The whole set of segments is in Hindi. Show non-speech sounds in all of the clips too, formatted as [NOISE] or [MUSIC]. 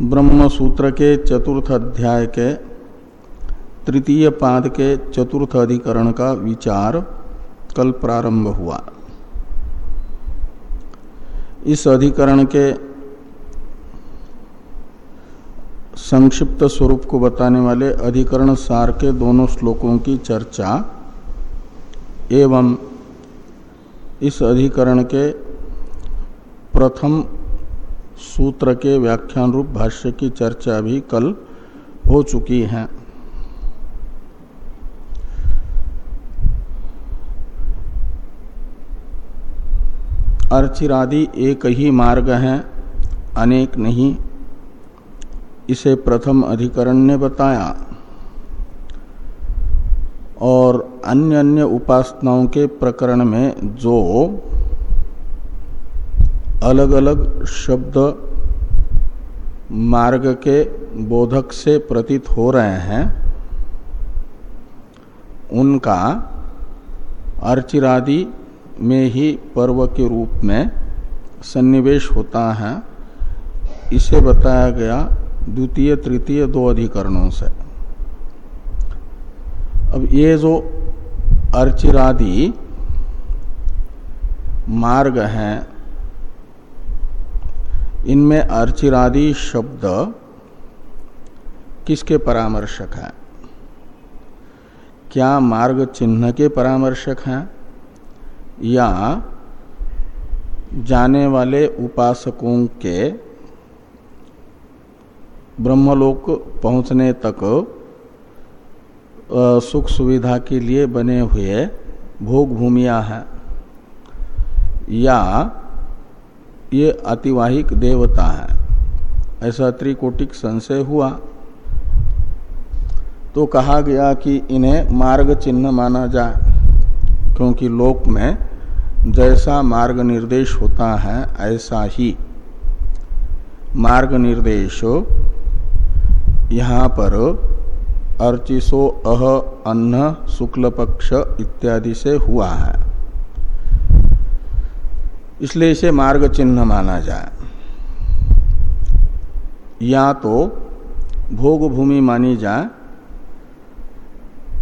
ब्रह्म सूत्र के चतुर्थ अध्याय के तृतीय पाद के चतुर्थ अधिकरण का विचार कल प्रारंभ हुआ। इस अधिकरण के संक्षिप्त स्वरूप को बताने वाले अधिकरण सार के दोनों श्लोकों की चर्चा एवं इस अधिकरण के प्रथम सूत्र के व्याख्यान रूप भाष्य की चर्चा भी कल हो चुकी है। अर्चिरादि एक ही मार्ग है, अनेक नहीं। इसे प्रथम अधिकरण ने बताया। और अन्य अन्य उपासनाओं के प्रकरण में जो अलग अलग शब्द मार्ग के बोधक से प्रतीत हो रहे हैं। उनका अर्चिरादि में ही पर्व के रूप में सन्निवेश होता है। इसे बताया गया द्वितीय, तृतीय दो अधिकरणों से। अब ये जो अर्चिरादि मार्ग हैं इनमें अर्चिरादि शब्द किसके परामर्शक है? क्या मार्ग चिन्ह के परामर्शक हैं? या जाने वाले उपासकों के ब्रह्मलोक पहुँचने तक सुख सुविधा के लिए बने हुए भोग भूमिया है? या ये अतिवाहिक देवता है। ऐसा त्रिकोटिक संशय हुआ। तो कहा गया कि इन्हें मार्ग चिन्ह माना जाए, क्योंकि लोक में जैसा मार्ग निर्देश होता है, ऐसा ही। मार्ग निर्देश, यहाँ पर अर्चिसो अह अन्न शुक्ल पक्ष इत्यादि से हुआ है। इसलिए इसे मार्ग चिन्ह माना जाए। या तो भोग भूमि मानी जाए,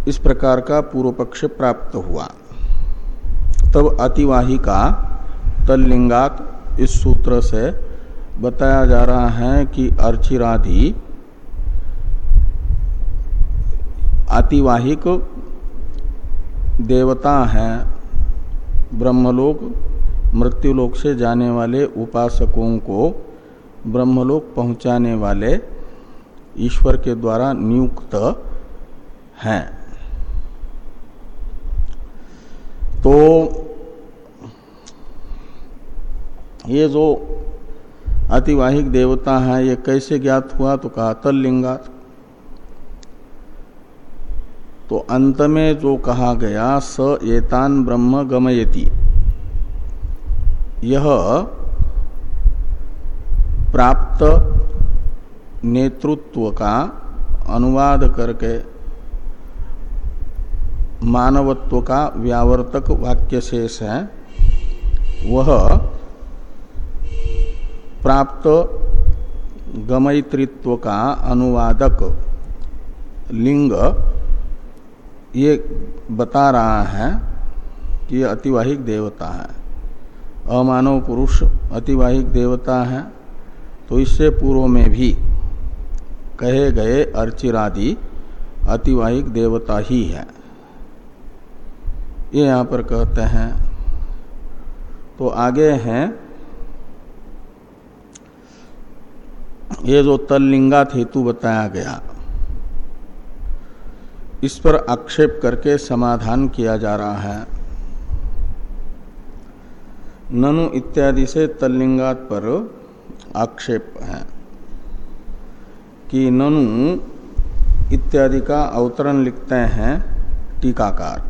इस प्रकार का पूर्व पक्ष प्राप्त हुआ। तब अतिवाहिका तल्लिंगात इस सूत्र से बताया जा रहा है कि अर्चिराधि अतिवाहिक देवता हैं, ब्रह्मलोक मृत्युलोक से जाने वाले उपासकों को ब्रह्मलोक पहुँचाने वाले ईश्वर के द्वारा नियुक्त हैं। तो ये जो अतिवाहिक देवता है, ये कैसे ज्ञात हुआ? तो कहा, तल्लिंगात। तो अंत में जो कहा गया, स एतान ब्रह्म गमयति। यह प्राप्त नेतृत्व का अनुवाद करके मानवत्व का व्यावर्तक वाक्य शेष है। वह प्राप्त गमयित्व का अनुवादक लिंग ये बता रहा है कि अतिवाहिक देवता है। अमानव पुरुष अतिवाहिक देवता है तो इससे पूर्व में भी कहे गए अर्चिरादि अतिवाहिक देवता ही है। ये यहाँ पर कहते हैं। तो आगे हैं। ये जो तल्लिंगात हेतु बताया गया, इस पर आक्षेप करके समाधान किया जा रहा है। ननु इत्यादि से तल्लिंगात पर आक्षेप है कि ननु इत्यादि का अवतरण लिखते हैं टीकाकार।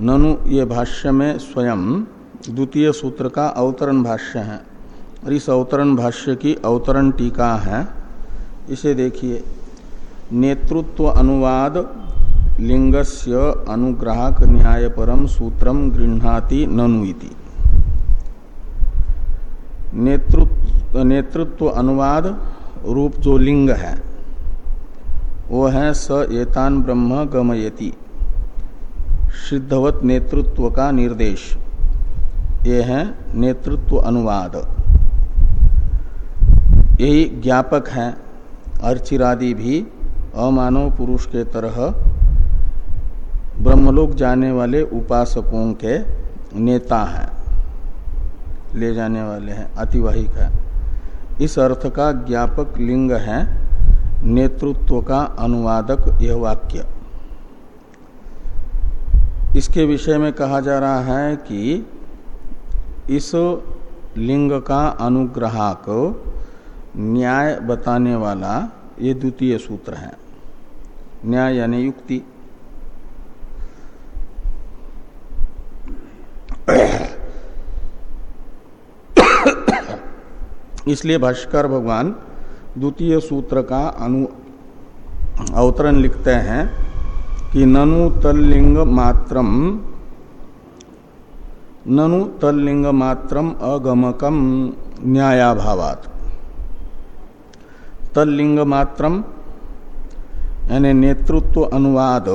ननु ये भाष्य में स्वयं द्वितीय सूत्र का अवतरण भाष्य है और इस अवतरण भाष्य की अवतरण टीका है। इसे देखिए, नेतृत्व अनुवाद लिंगस्य अनुग्राहक न्याय परम सूत्रम गृहाति ननुति नेतृत्व नेतृत्व अनुवाद रूप जो लिंग है, वो है स एतान ब्रह्म गमयति। सिद्धवत नेतृत्व का निर्देश। ये है नेतृत्व अनुवाद। यही ज्ञापक है। अर्चिरादि भी अमानव पुरुष के तरह ब्रह्मलोक जाने वाले उपासकों के नेता हैं। ले जाने वाले हैं, अतिवाहिक है। इस अर्थ का ज्ञापक लिंग है, नेतृत्व का अनुवादक यह वाक्य। इसके विषय में कहा जा रहा है कि इस लिंग का अनुग्राहक न्याय बताने वाला ये द्वितीय सूत्र है। न्याय यानी युक्ति। इसलिए भाष्कर भगवान द्वितीय सूत्र का अनु अवतरण लिखते हैं कि ननु तल्लिंग मात्रम, ननु तल्लिंग मात्रम अगमकम न्यायाभावात। तल्लिंग मात्रम, यानी नेतृत्व अनुवाद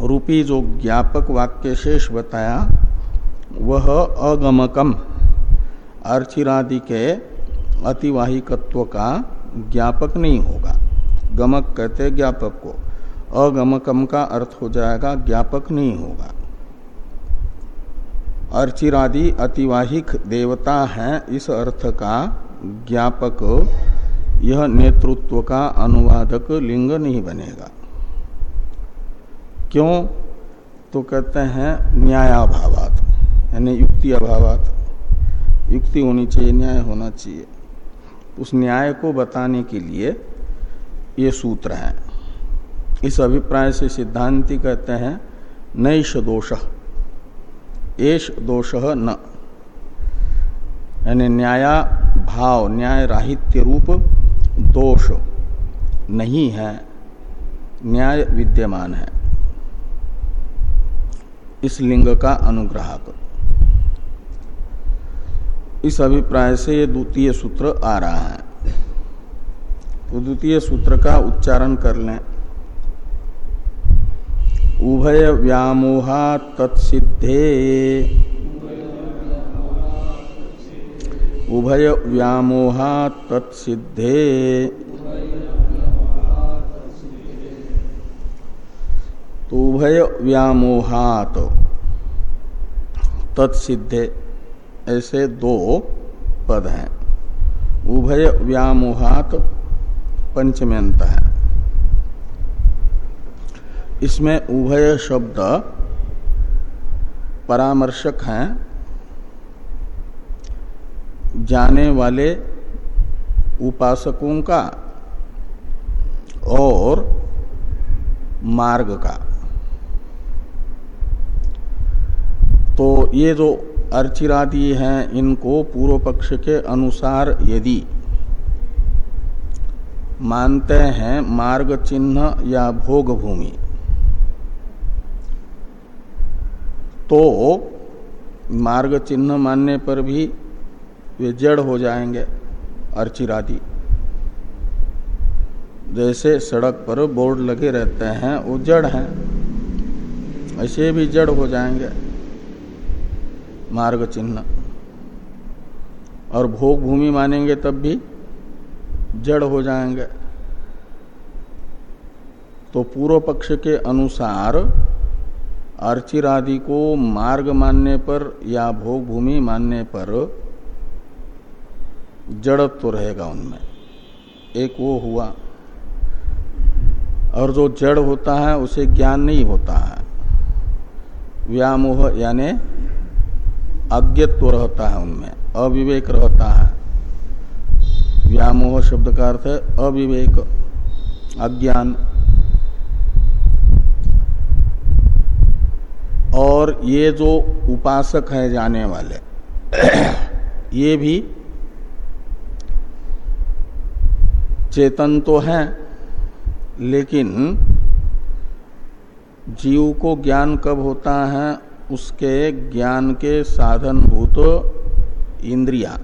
रूपी जो ज्ञापक वाक्य शेष बताया, वह अगमकम। अर्चिरादि के अतिवाहिकत्व का ज्ञापक नहीं होगा। गमक कहते ज्ञापक को। अगमकम का अर्थ हो जाएगा ज्ञापक नहीं होगा। अर्चिरादि अतिवाहिक देवता है, इस अर्थ का ज्ञापक। यह नेतृत्व का अनुवादक लिंग नहीं बनेगा। क्यों? तो कहते हैं न्यायाभावात, यानी युक्ति अभावात युक्ति होनी चाहिए, न्याय होना चाहिए। उस न्याय को बताने के लिए ये सूत्र है। इस अभिप्राय से सिद्धांति कहते हैं नैश दोष एश दोष न। यानी न्याया भाव, न्याय राहित्य रूप दोष नहीं है, न्याय विद्यमान है। इस लिंग का अनुग्राहक। इस अभिप्राय से ये द्वितीय सूत्र आ रहा है। तो द्वितीय सूत्र का उच्चारण कर लें। उभय व्यामोहा तत्सिद्धे। उभय व्यामोहा तत्सिद्धे। तो उभय व्यामोहात तत्सिद्धे। ऐसे दो पद हैं। उभय व्यामोहात पंचम्यंत है। इसमें उभय शब्द परामर्शक हैं। जाने वाले उपासकों का और मार्ग का। तो ये जो अर्चिरादि हैं इनको पूर्व पक्ष के अनुसार यदि मानते हैं मार्ग चिन्ह या भोग भूमि तो मार्ग चिन्ह मानने पर भी वे जड़ हो जाएँगे अर्चिरादि। जैसे सड़क पर बोर्ड लगे रहते हैं, वो जड़ हैं, ऐसे भी जड़ हो जाएँगे। मार्ग चिन्ह। और भोग भूमि मानेंगे तब भी जड़ हो जाएँगे। तो पूर्व पक्ष के अनुसार अर्चिरादि को मार्ग मानने पर या भोग भूमि मानने पर जड़त्व तो रहेगा उनमें। एक वो हुआ। और जो जड़ होता है, उसे ज्ञान नहीं होता है। व्यामोह यानी अज्ञत्व रहता है उनमें, अविवेक रहता है। व्यामोह शब्द का अर्थ है अविवेक, अज्ञान। और ये जो उपासक है जाने वाले, ये भी चेतन तो है, लेकिन जीव को ज्ञान कब होता है? उसके ज्ञान के साधन भूत इंद्रिया।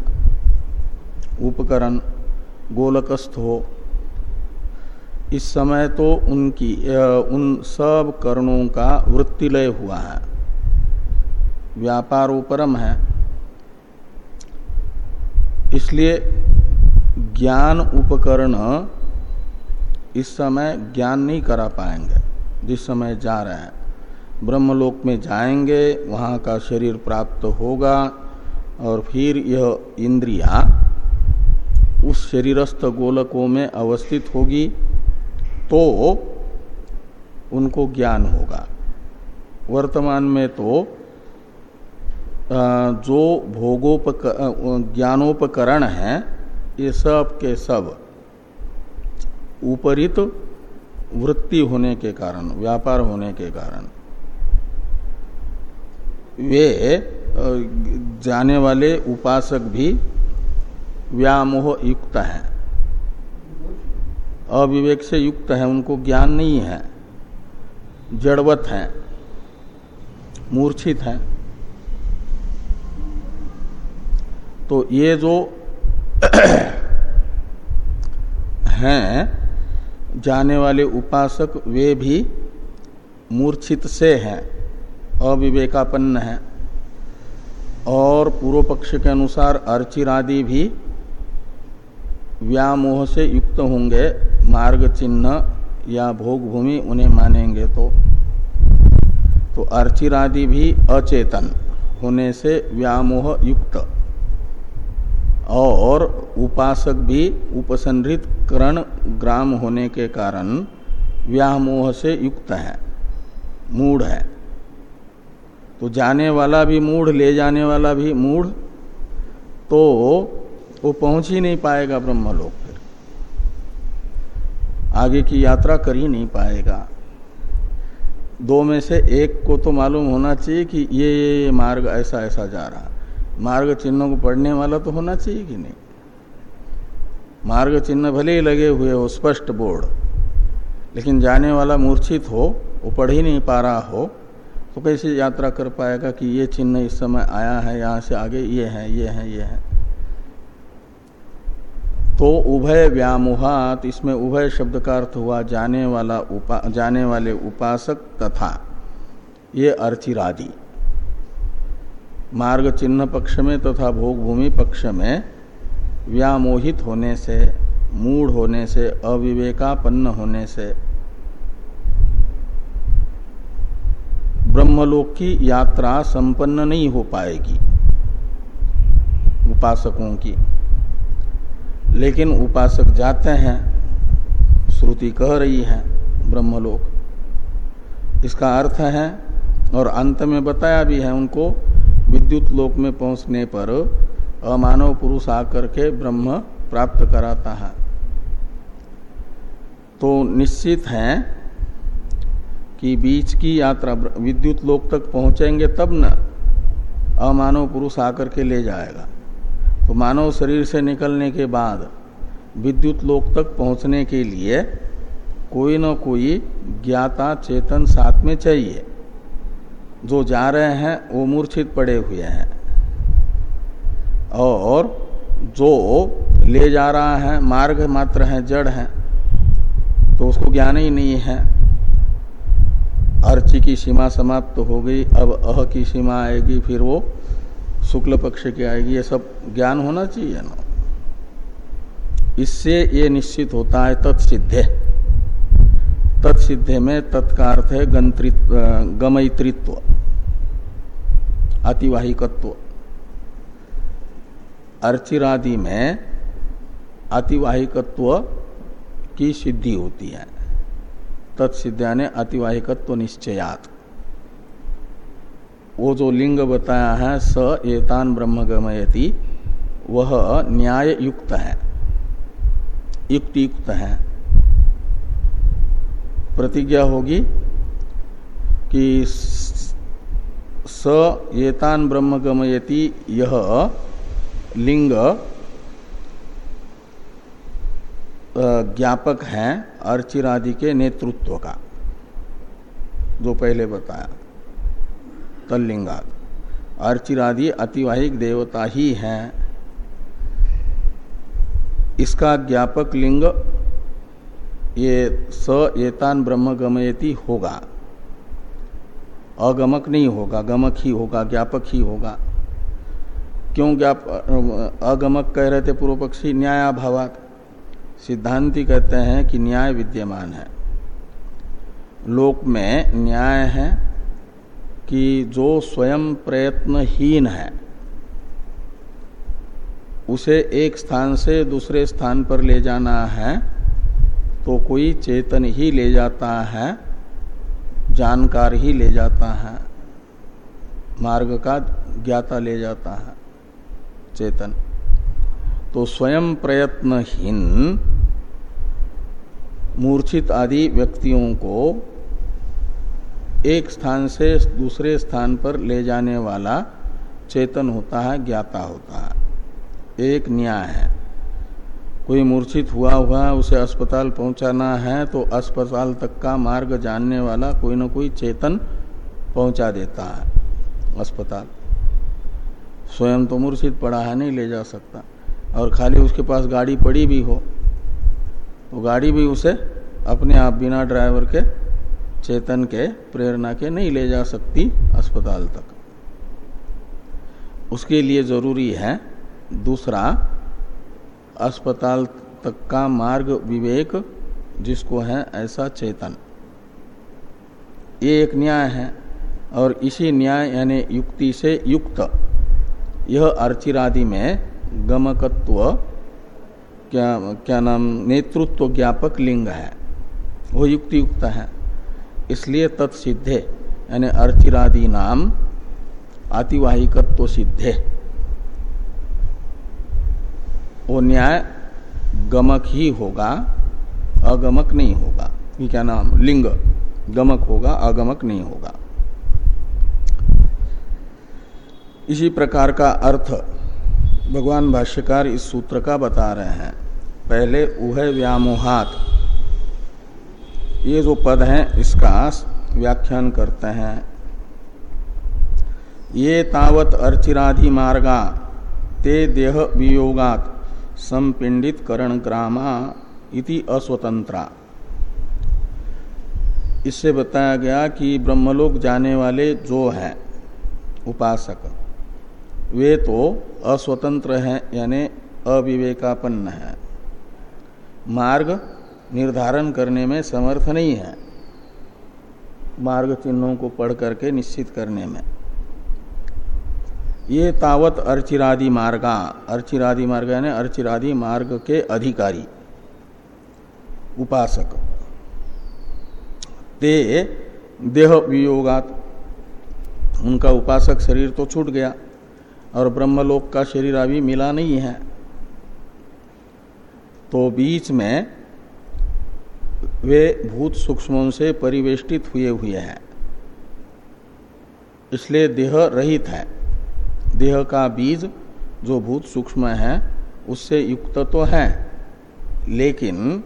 उपकरण गोलकस्थ हो। इस समय तो उनकी उन सब कर्णों का वृत्तिलय हुआ है। व्यापार उपरम है। इसलिए ज्ञान उपकरण इस समय ज्ञान नहीं करा पाएँगे, जिस समय जा रहे हैं। ब्रह्मलोक में जाएँगे, वहाँ का शरीर प्राप्त होगा और फिर यह इंद्रिया उस शरीरस्थ गोलकों में अवस्थित होगी तो उनको ज्ञान होगा। वर्तमान में तो जो भोगोपक ज्ञानोपकरण है, ये सब के सब उपरित वृत्ति होने के कारण, व्यापार होने के कारण वे जाने वाले उपासक भी व्यामोह युक्त हैं। अविवेक से युक्त है, उनको ज्ञान नहीं है। जड़वत है। मूर्छित है। तो ये जो [COUGHS] हैं, जाने वाले उपासक, वे भी मूर्छित से हैं। अविवेकापन्न है। और पूर्व पक्ष के अनुसार अर्चिरादि भी व्यामोह से युक्त होंगे, मार्ग चिन्ह या भोग भूमि उन्हें मानेंगे तो। तो अर्चिरादि भी अचेतन होने से व्यामोह युक्त। और उपासक भी उपसंहृत करण ग्राम होने के कारण व्यामोह से युक्त है, मूढ़ है। तो जाने वाला भी मूढ़ ले जाने वाला भी मूढ़ तो वो पहुँच ही नहीं पाएगा ब्रह्मलोक फिर। आगे की यात्रा कर ही नहीं पाएगा। दो में से एक को तो मालूम होना चाहिए कि ये ये, ये मार्ग ऐसा ऐसा जा रहा। मार्ग चिन्हों को पढ़ने वाला तो होना चाहिए कि नहीं? मार्ग चिन्ह भले ही लगे हुए हो स्पष्ट बोर्ड लेकिन जाने वाला मूर्छित हो वो पढ़ ही नहीं पा रहा हो तो कैसे यात्रा कर पाएगा कि ये चिन्ह इस समय आया है, यहाँ से आगे ये है ये है ये है? तो उभय व्यामोहात, इसमें उभय शब्द का अर्थ हुआ जाने वाला उपा, जाने वाले उपासक तथा ये अर्चिरादि। मार्ग चिन्ह पक्ष में तथा भोग भूमि पक्ष में व्यामोहित होने से, मूढ़ होने से, अविवेकापन्न होने से ब्रह्मलोक की यात्रा संपन्न नहीं हो पाएगी, उपासकों की। लेकिन उपासक जाते हैं, श्रुति कह रही है ब्रह्मलोक। इसका अर्थ है, और अंत में बताया भी है उनको, विद्युत लोक में पहुँचने पर अमानव पुरुष आकर के ब्रह्म प्राप्त कराता है। तो निश्चित है कि बीच की यात्रा विद्युत लोक तक पहुँचेंगे तब न अमानव पुरुष आकर के ले जाएगा। तो मानव शरीर से निकलने के बाद विद्युत लोक तक पहुँचने के लिए कोई न कोई ज्ञाता चेतन साथ में चाहिए। जो जा रहे हैं, वो मूर्छित पड़े हुए हैं। और जो ले जा रहा है, मार्ग मात्र है, जड़ है तो उसको ज्ञान ही नहीं है। अर्ची की सीमा समाप्त तो हो गई, अब अह की सीमा आएगी, फिर वो शुक्ल पक्ष की आएगी। ये सब ज्ञान होना चाहिए ना। इससे ये निश्चित होता है तत्सिद्धे। तत्सिद्धे में तत्कार्थ है गमयित्व अतिवाहिकत्व। अर्चिरादि में अतिवाहिकत्व की सिद्धि होती है। तत्सिद्ध्या ने अतिवाहिकत्व निश्चयात। वो जो लिंग बताया है, स एतान ब्रह्म गमयति वह न्याय युक्त है। युक्त युक्त है। प्रतिज्ञा होगी कि स एतान ब्रह्म गमयति यह लिंग ज्ञापक है अर्चिरादि के नेतृत्व का, जो पहले बताया, तल्लिंगाद। अर्चिरादि अतिवाहिक देवता ही हैं। इसका ज्ञापक लिंग ये स एतान ब्रह्म गमयती होगा। अगमक नहीं होगा, गमक ही होगा, ज्ञापक ही होगा। क्यों ज्ञाप, अगमक कह रहे थे पूर्व पक्षी न्यायाभावात। सिद्धांति कहते हैं कि न्याय विद्यमान है। लोक में न्याय है कि जो स्वयं प्रयत्नहीन है, उसे एक स्थान से दूसरे स्थान पर ले जाना है तो कोई चेतन ही ले जाता है, जानकार ही ले जाता है, मार्ग का ज्ञाता ले जाता है चेतन। तो स्वयं प्रयत्नहीन मूर्छित आदि व्यक्तियों को एक स्थान से दूसरे स्थान पर ले जाने वाला चेतन होता है, ज्ञाता होता है। एक न्याय है। कोई मूर्छित हुआ हुआ उसे अस्पताल पहुंचाना है तो अस्पताल तक का मार्ग जानने वाला कोई ना कोई चेतन पहुँचा देता है अस्पताल। स्वयं तो मूर्छित पड़ा है, नहीं ले जा सकता। और खाली उसके पास गाड़ी पड़ी भी हो तो गाड़ी भी उसे अपने आप बिना ड्राइवर के, चेतन के, प्रेरणा के नहीं ले जा सकती अस्पताल तक। उसके लिए ज़रूरी है, दूसरा, अस्पताल तक का मार्ग विवेक, जिसको है ऐसा चेतन। ये एक न्याय है, और इसी न्याय यानी युक्ति से युक्त, यह अर्चिरादि में गमकत्व, क्या क्या नाम, नेतृत्व ज्ञापक लिंग है। वो युक्ति युक्त है। इसलिए तत्सिद्धे, यानी अर्चिरादि नाम, आतिवाहिकत्व सिद्धे। वो न्याय गमक ही होगा, अगमक नहीं होगा। ये क्या नाम? लिंग। गमक होगा, अगमक नहीं होगा। इसी प्रकार का अर्थ भगवान भाष्यकार इस सूत्र का बता रहे हैं। पहले उह व्यामोहात। ये जो पद है, इसका व्याख्यान करते हैं। ये तावत अर्चिराधि मार्गा, ते देह वियोगात संपिंडित करण ग्रामा इति अस्वतंत्रा इससे बताया गया कि ब्रह्मलोक जाने वाले जो हैं, उपासक। वे तो अस्वतंत्र हैं, यानी अविवेकापन्न है। मार्ग निर्धारण करने में समर्थ नहीं है। मार्ग चिन्हों को पढ़ करके निश्चित करने में। ये तावत अर्चिरादि मार्गा, अर्चिरादि मार्ग यानी अर्चिरादि मार्ग के अधिकारी, उपासक। ते देह वियोगात, उनका उपासक शरीर तो छूट गया। और ब्रह्मलोक का शरीर अभी मिला नहीं है। तो बीच में वे भूत सूक्ष्मों से परिवेष्टित हुए हुए हैं। इसलिए देह रहित है। देह का बीज जो भूत सूक्ष्म है, उससे युक्त तो है, लेकिन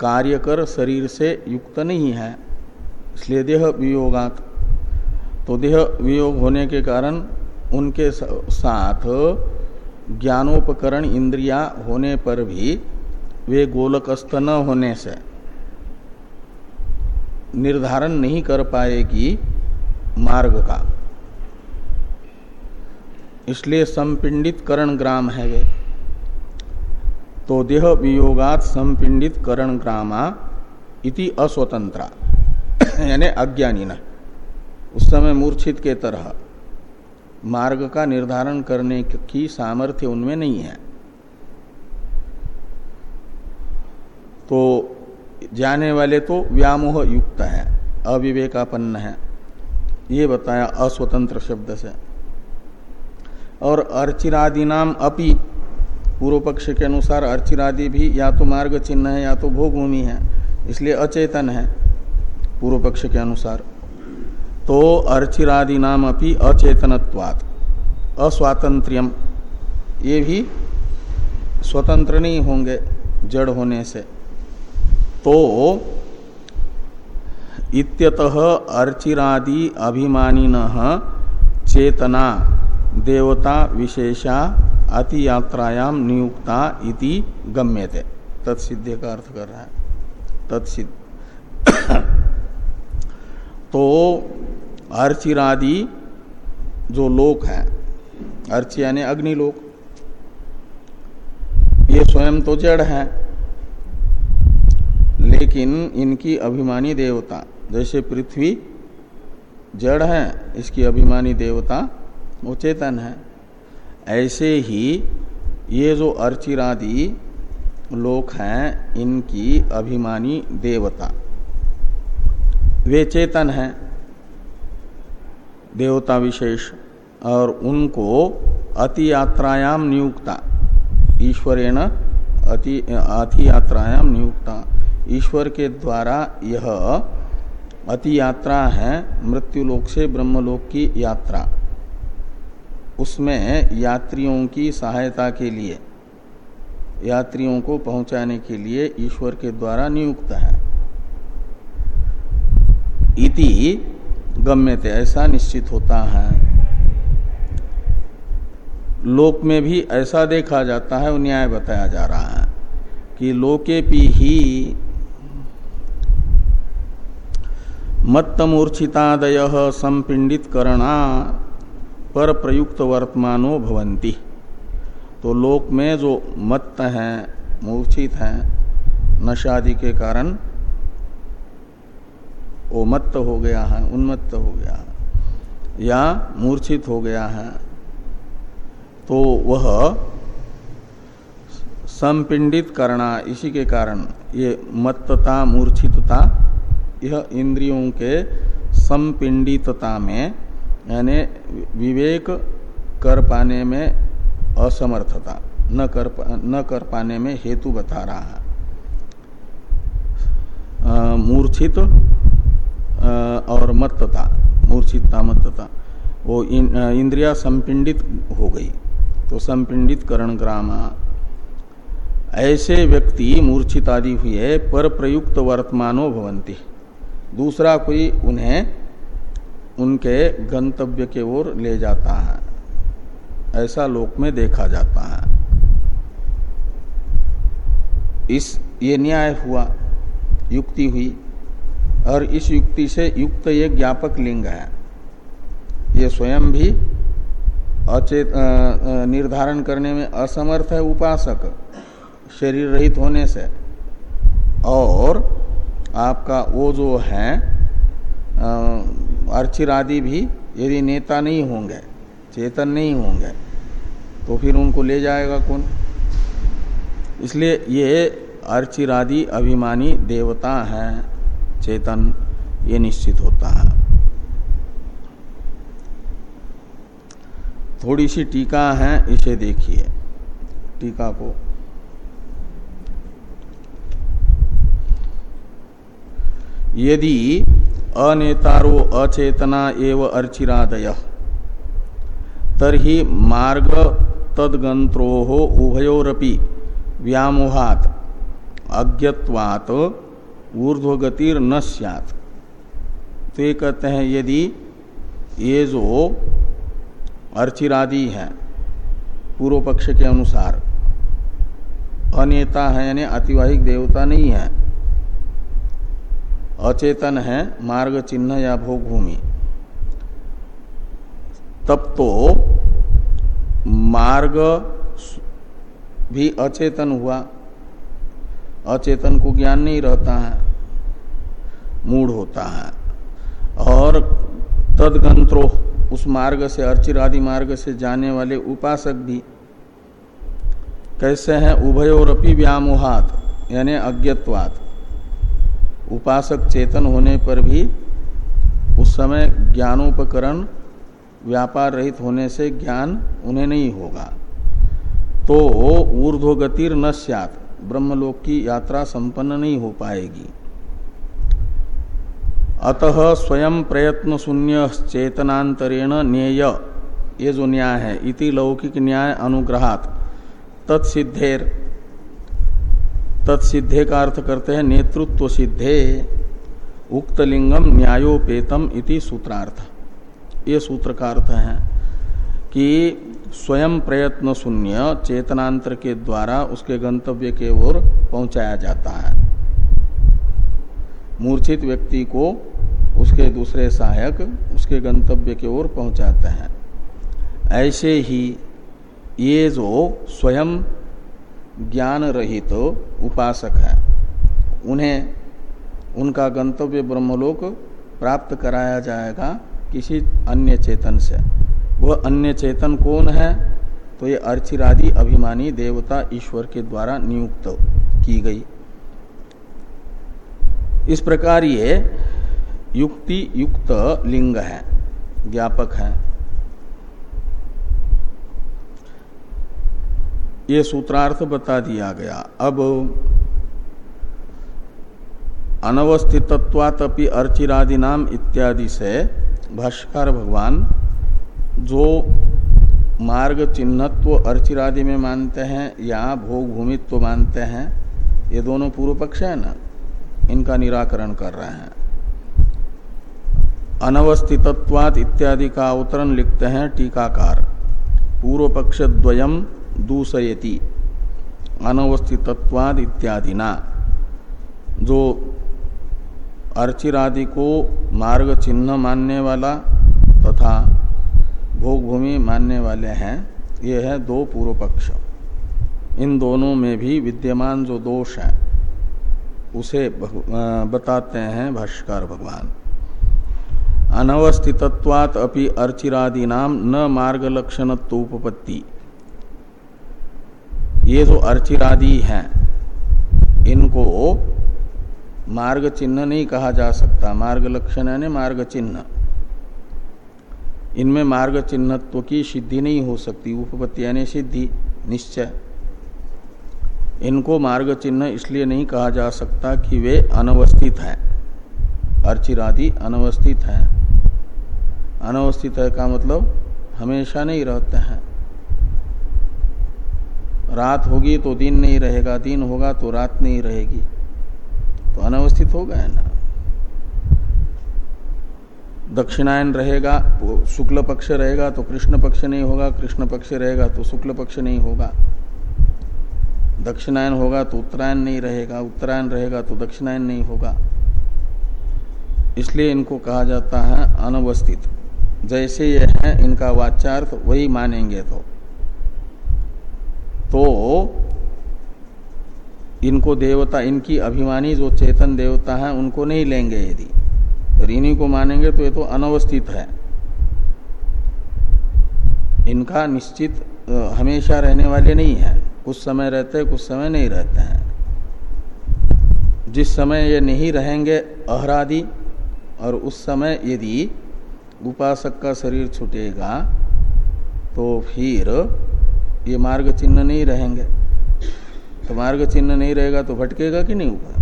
कार्यकर शरीर से युक्त नहीं है। इसलिए देह वियोगात। तो देह वियोग होने के कारण उनके साथ ज्ञानोपकरण इंद्रिया होने पर भी वे गोलकस्त न होने से निर्धारण नहीं कर पाएगी मार्ग का। इसलिए संपिंडित करण ग्राम है वे तो देह वियोगात संपिंडित करण ग्रामा इति अस्वतंत्रा। [COUGHS] यानी अज्ञानी न। उस समय मूर्छित के तरह। मार्ग का निर्धारण करने की सामर्थ्य उनमें नहीं है। तो जाने वाले तो व्यामोह युक्त है, अविवेकापन्न है। ये बताया अस्वतंत्र शब्द से। और अर्चिरादि नाम अपि पूर्व पक्ष के अनुसार अर्चिरादि भी या तो मार्ग चिन्ह है या तो भोगभूमि है, इसलिए अचेतन है पूर्व पक्ष के अनुसार। तो अर्चिरादि नाम अपनी अचेतनत्वात्। अस्वातंत्र्यम। ये भी स्वतंत्र नहीं होंगे जड़ होने से। तो इत्यतः अर्चिरादि अभिमानी चेतना, देवता, विशेषा अति यात्रायाम नियुक्ता इति गम्यते। तत्सिद्धि का अर्थ कर रहा है। तत्सिद्ध [COUGHS] तो अर्चिरादि जो लोक है, अर्च यानी अग्निलोक, ये स्वयं तो जड़ है, लेकिन इनकी अभिमानी देवता, जैसे पृथ्वी जड़ है, इसकी अभिमानी देवता वो चेतन है। ऐसे ही ये जो अर्चिरादि लोक हैं, इनकी अभिमानी देवता, वे चेतन हैं। देवता विशेष और उनको अति यात्रायाम नियुक्ता। ईश्वरेण अति अति यात्रायाम नियुक्ता। ईश्वर के द्वारा यह अति यात्रा है मृत्युलोक से ब्रह्मलोक की यात्रा। उसमें यात्रियों की सहायता के लिए, यात्रियों को पहुँचाने के लिए ईश्वर के द्वारा नियुक्त है। इति गम्यते ऐसा निश्चित होता है। लोक में भी ऐसा देखा जाता है न्याय बताया जा रहा है कि लोके पी ही मत्तमूर्छितादय संपिंडित करना पर प्रयुक्त वर्तमानो भवंती तो लोक में जो मत्त हैं, मूर्छित हैं, नशादि के कारण वो मत्त हो गया है, उन्मत्त हो गया है, या मूर्छित हो गया है तो वह संपिंडित करना, इसी के कारण ये मत्तता, मूर्छितता, यह इंद्रियों के संपिंडितता में, यानी विवेक कर पाने में असमर्थता, न कर न कर पाने में हेतु बता रहा है। मूर्छित और मत्तता, मूर्छितता, मत्तता, वो इंद्रिया संपिंडित हो गई। तो संपिंडित करण ग्रामा। ऐसे व्यक्ति मूर्छित आदि हुए, पर प्रयुक्त वर्तमानो भवंती। दूसरा कोई उन्हें, उनके गंतव्य के ओर ले जाता है। ऐसा लोक में देखा जाता है। इस, ये न्याय हुआ, युक्ति हुई। और इस युक्ति से युक्त ये ज्ञापक लिंग है। ये स्वयं भी अचेत निर्धारण करने में असमर्थ है उपासक, शरीर रहित होने से। और आपका वो जो है अर्चिरादि भी यदि नेता नहीं होंगे, चेतन नहीं होंगे तो फिर उनको ले जाएगा कौन? इसलिए ये अर्चिरादि अभिमानी देवता है। चेतन ये निश्चित होता है। थोड़ी सी टीका है, इसे देखिए। टीका को। यदि अनेतारो अचेतना एव अर्चिरादय, तरही मार्ग तदगंत्रो उभयोरपि व्यामोहात, अज्ञत्वात ऊर्ध्वगतिर न सैत तो ये कहते हैं, यदि ये जो अर्चिरादि है, पूर्व पक्ष के अनुसार, अनेता है, यानी अतिवाहिक देवता नहीं है, अचेतन है, मार्ग चिन्ह या भोग भूमि तब तो मार्ग भी अचेतन हुआ। अचेतन को ज्ञान नहीं रहता है। मूड होता है। और तदगंत्रो उस मार्ग से, अर्चिरादि मार्ग से जाने वाले उपासक भी कैसे हैं? उभयोरपी व्यामोहात, यानी अज्ञत्वात। उपासक चेतन होने पर भी उस समय ज्ञानोपकरण, व्यापार रहित होने से ज्ञान उन्हें नहीं होगा। तो वो ऊर्ध्वगतिर न सत ब्रह्मलोक की यात्रा संपन्न नहीं हो पाएगी। अतः स्वयं प्रयत्न शून्य चेतनांतरेण न्याय ये जो न्याय है, इति लौकिक न्याय अनुग्रहात। तत्सिद्धेर। तत्सिद्धे का अर्थ करते हैं नेतृत्व सिद्धे। उक्त लिंगम न्यायोपेतम इति सूत्रार्थ। ये सूत्र का अर्थ है कि स्वयं प्रयत्न शून्य चेतनांतर के द्वारा उसके गंतव्य के ओर पहुँचाया जाता है। मूर्छित व्यक्ति को उसके दूसरे सहायक उसके गंतव्य की ओर पहुंचाते हैं। ऐसे ही ये जो स्वयं ज्ञान रहित तो उपासक है, उन्हें उनका गंतव्य ब्रह्मलोक प्राप्त कराया जाएगा किसी अन्य चेतन से। वह अन्य चेतन कौन है? तो ये अर्चिरादि अभिमानी देवता ईश्वर के द्वारा नियुक्त की गई। इस प्रकार ये युक्ति युक्त लिंग है, ज्ञापक है। ये सूत्रार्थ बता दिया गया। अब अनवस्थितत्वात अर्चिरादि नाम इत्यादि से भाष्कर भगवान जो मार्ग चिन्हत्व अर्चिरादि में मानते हैं या भोग भूमित्व मानते हैं, ये दोनों पूर्व पक्ष है ना, इनका निराकरण कर रहे हैं। अनवस्थितत्वात इत्यादि का अवतरण लिखते हैं टीकाकार। पूर्व पक्ष द्वयम दूसयति अनवस्थितत्वाद इत्यादि ना जो अर्चिरादि को मार्ग चिन्ह मानने वाला तथा भोग भूमि मानने वाले हैं, ये है दो पूर्व पक्ष। इन दोनों में भी विद्यमान जो दोष है, उसे बताते हैं भाष्कर भगवान। अनवस्थितत्वात अपि अर्चिरादि नाम न मार्ग लक्षणत्वोपत्ति ये जो अर्चिरादि हैं, इनको मार्ग चिन्ह नहीं कहा जा सकता। मार्ग लक्षण यानी मार्ग चिन्ह इनमें मार्ग चिन्हत्व की सिद्धि नहीं हो सकती। उपपत्ति यानी सिद्धि, निश्चय। इनको मार्ग चिन्ह इसलिए नहीं कहा जा सकता कि वे अनवस्थित हैं। अर्चिरादि अनवस्थित हैं। अनवस्थित है का मतलब हमेशा नहीं रहते हैं। रात होगी तो दिन नहीं रहेगा, दिन होगा तो रात नहीं रहेगी। तो अनवस्थित हो गए ना। दक्षिणायन रहेगा शुक्ल पक्ष रहेगा तो कृष्ण पक्ष नहीं होगा, कृष्ण पक्ष रहेगा तो शुक्ल पक्ष नहीं होगा। दक्षिणायन होगा तो उत्तरायण नहीं रहेगा, उत्तरायण रहेगा तो दक्षिणायन नहीं होगा। इसलिए इनको कहा जाता है अनवस्थित। जैसे ये है, इनका वाचार्थ वही मानेंगे तो। तो इनको देवता, इनकी अभिमानी जो चेतन देवता है, उनको नहीं लेंगे यदि। इन्हीं को मानेंगे तो ये तो अनवस्थित है। इनका निश्चित हमेशा रहने वाले नहीं है। कुछ समय रहते हैं, कुछ समय नहीं रहते हैं। जिस समय ये नहीं रहेंगे, अहरादि, और उस समय यदि उपासक का शरीर छूटेगा तो फिर ये मार्ग चिन्ह नहीं रहेंगे। तो मार्ग चिन्ह नहीं रहेगा तो भटकेगा कि नहीं होगा?